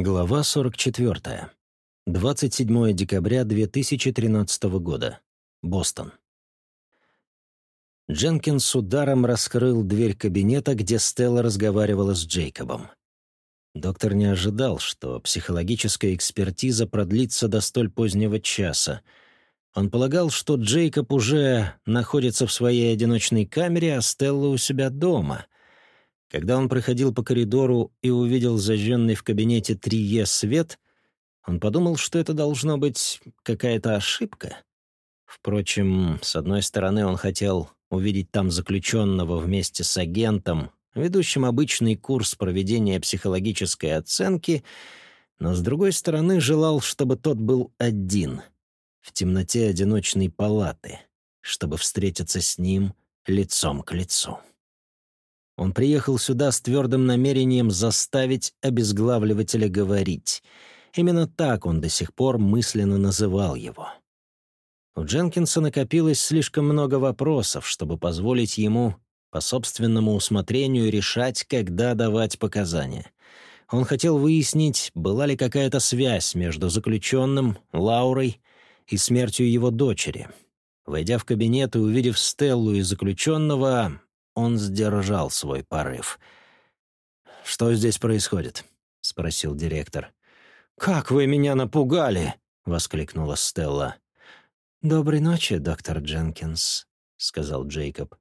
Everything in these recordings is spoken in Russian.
Глава 44. 27 декабря 2013 года. Бостон. Дженкинс с ударом раскрыл дверь кабинета, где Стелла разговаривала с Джейкобом. Доктор не ожидал, что психологическая экспертиза продлится до столь позднего часа. Он полагал, что Джейкоб уже находится в своей одиночной камере, а Стелла у себя дома — когда он проходил по коридору и увидел зажженный в кабинете Трие свет, он подумал, что это должно быть какая-то ошибка. Впрочем, с одной стороны, он хотел увидеть там заключенного вместе с агентом, ведущим обычный курс проведения психологической оценки, но с другой стороны, желал, чтобы тот был один, в темноте одиночной палаты, чтобы встретиться с ним лицом к лицу. Он приехал сюда с твердым намерением заставить обезглавливателя говорить. Именно так он до сих пор мысленно называл его. У Дженкинса накопилось слишком много вопросов, чтобы позволить ему по собственному усмотрению решать, когда давать показания. Он хотел выяснить, была ли какая-то связь между заключенным, Лаурой и смертью его дочери. Войдя в кабинет и увидев Стеллу и заключенного, он сдержал свой порыв. «Что здесь происходит?» — спросил директор. «Как вы меня напугали!» — воскликнула Стелла. «Доброй ночи, доктор Дженкинс», — сказал Джейкоб.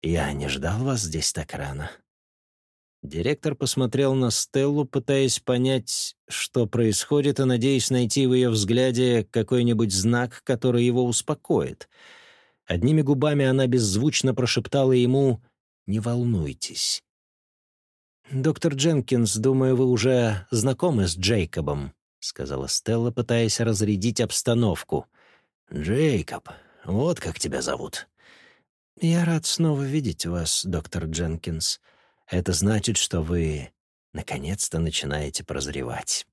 «Я не ждал вас здесь так рано». Директор посмотрел на Стеллу, пытаясь понять, что происходит, и надеясь найти в ее взгляде какой-нибудь знак, который его успокоит — Одними губами она беззвучно прошептала ему «Не волнуйтесь». «Доктор Дженкинс, думаю, вы уже знакомы с Джейкобом», — сказала Стелла, пытаясь разрядить обстановку. «Джейкоб, вот как тебя зовут». «Я рад снова видеть вас, доктор Дженкинс. Это значит, что вы наконец-то начинаете прозревать».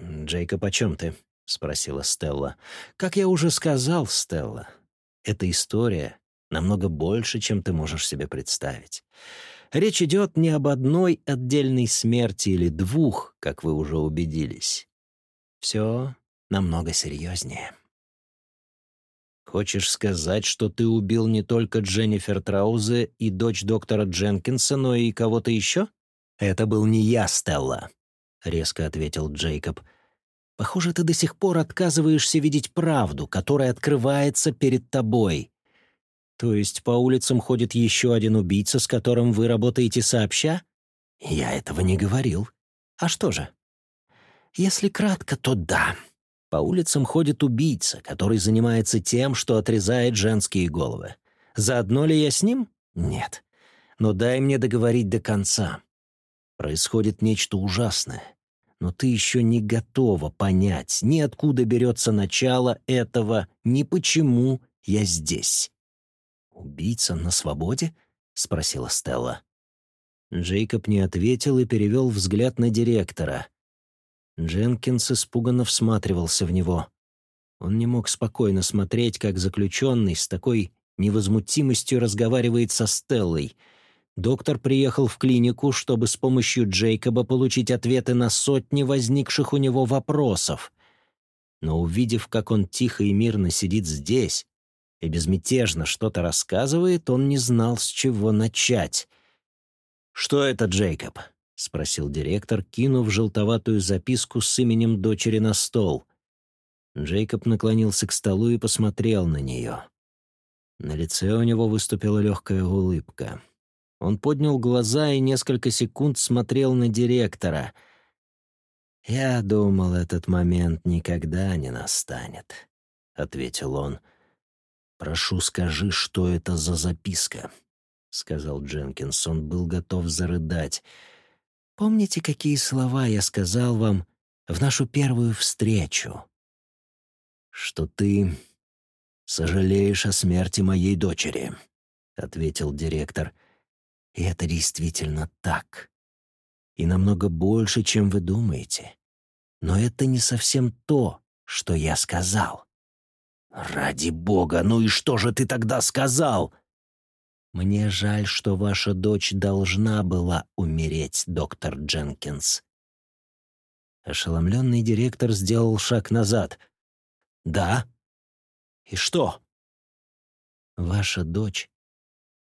«Джейкоб, о чем ты?» — спросила Стелла. «Как я уже сказал, Стелла, эта история намного больше, чем ты можешь себе представить. Речь идет не об одной отдельной смерти или двух, как вы уже убедились. Все намного серьезнее. Хочешь сказать, что ты убил не только Дженнифер Траузе и дочь доктора Дженкинса, но и кого-то еще? Это был не я, Стелла, — резко ответил Джейкоб. Похоже, ты до сих пор отказываешься видеть правду, которая открывается перед тобой. То есть по улицам ходит еще один убийца, с которым вы работаете сообща? Я этого не говорил. А что же? Если кратко, то да. По улицам ходит убийца, который занимается тем, что отрезает женские головы. Заодно ли я с ним? Нет. Но дай мне договорить до конца. Происходит нечто ужасное но ты еще не готова понять ни откуда берется начало этого, ни почему я здесь». «Убийца на свободе?» — спросила Стелла. Джейкоб не ответил и перевел взгляд на директора. Дженкинс испуганно всматривался в него. Он не мог спокойно смотреть, как заключенный с такой невозмутимостью разговаривает со Стеллой — Доктор приехал в клинику, чтобы с помощью Джейкоба получить ответы на сотни возникших у него вопросов. Но увидев, как он тихо и мирно сидит здесь и безмятежно что-то рассказывает, он не знал, с чего начать. «Что это, Джейкоб?» — спросил директор, кинув желтоватую записку с именем дочери на стол. Джейкоб наклонился к столу и посмотрел на нее. На лице у него выступила легкая улыбка. Он поднял глаза и несколько секунд смотрел на директора. «Я думал, этот момент никогда не настанет», — ответил он. «Прошу, скажи, что это за записка», — сказал Дженкинс. Он был готов зарыдать. «Помните, какие слова я сказал вам в нашу первую встречу?» «Что ты сожалеешь о смерти моей дочери», — ответил директор. — и это действительно так. И намного больше, чем вы думаете. Но это не совсем то, что я сказал. «Ради бога, ну и что же ты тогда сказал?» «Мне жаль, что ваша дочь должна была умереть, доктор Дженкинс». Ошеломленный директор сделал шаг назад. «Да? И что?» «Ваша дочь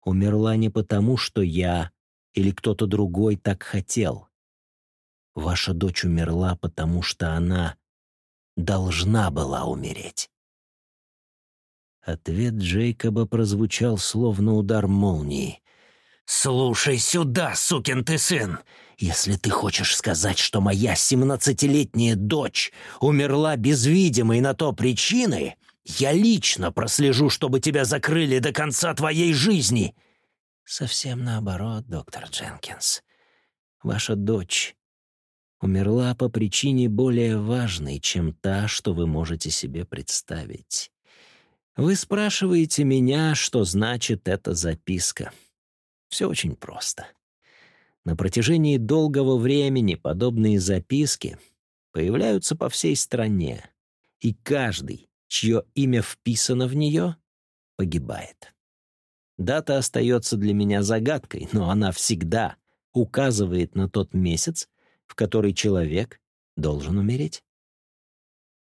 умерла не потому, что я или кто-то другой так хотел. Ваша дочь умерла, потому что она должна была умереть». Ответ Джейкоба прозвучал словно удар молнии. «Слушай сюда, сукин ты сын! Если ты хочешь сказать, что моя семнадцатилетняя дочь умерла без видимой на то причины, я лично прослежу, чтобы тебя закрыли до конца твоей жизни!» «Совсем наоборот, доктор Дженкинс. Ваша дочь умерла по причине более важной, чем та, что вы можете себе представить. Вы спрашиваете меня, что значит эта записка. Все очень просто. На протяжении долгого времени подобные записки появляются по всей стране, и каждый, чье имя вписано в нее, погибает. Дата остается для меня загадкой, но она всегда указывает на тот месяц, в который человек должен умереть.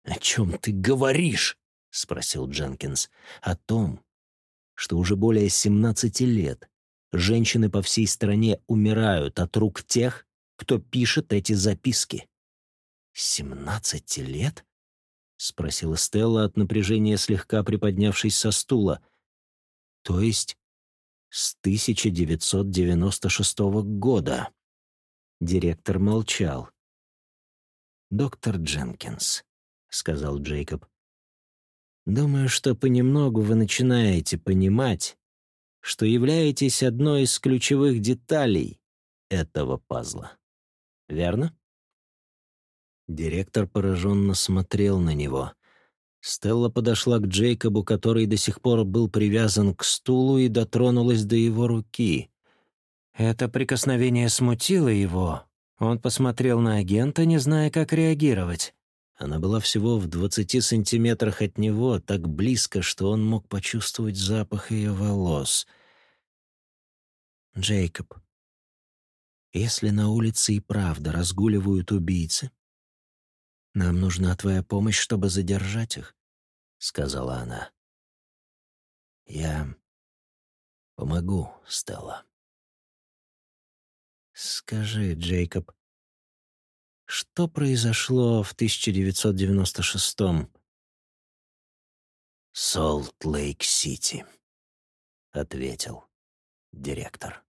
«О чем ты говоришь?» — спросил Дженкинс. «О том, что уже более 17 лет женщины по всей стране умирают от рук тех, кто пишет эти записки. «Семнадцати лет?» — спросила Стелла от напряжения, слегка приподнявшись со стула. «То есть с 1996 года?» Директор молчал. «Доктор Дженкинс», — сказал Джейкоб, — «думаю, что понемногу вы начинаете понимать, что являетесь одной из ключевых деталей этого пазла. Верно? Директор пораженно смотрел на него. Стелла подошла к Джейкобу, который до сих пор был привязан к стулу, и дотронулась до его руки. Это прикосновение смутило его. Он посмотрел на агента, не зная, как реагировать. Она была всего в двадцати сантиметрах от него, так близко, что он мог почувствовать запах ее волос. «Джейкоб, если на улице и правда разгуливают убийцы, нам нужна твоя помощь, чтобы задержать их», — сказала она. «Я помогу, Стелла». «Скажи, Джейкоб, что произошло в 1996-м?» «Солт-Лейк-Сити», — ответил директор.